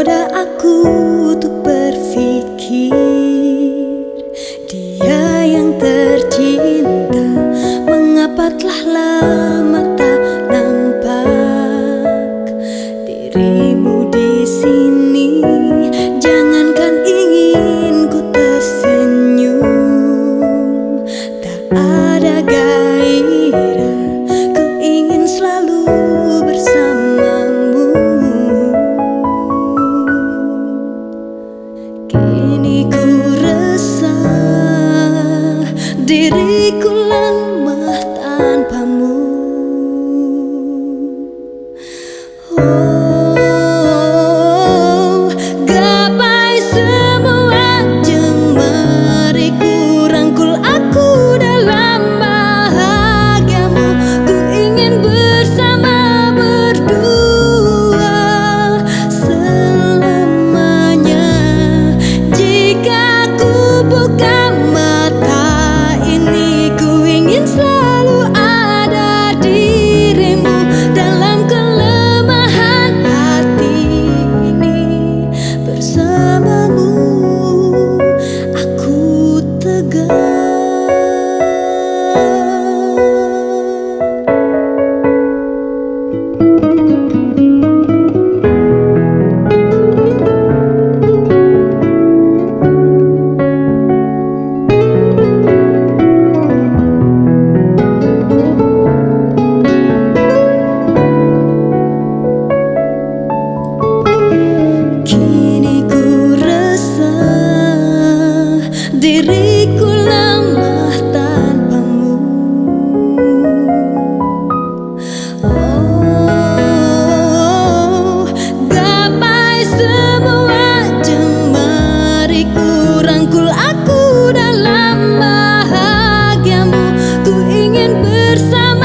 menggoda aku untuk bersama.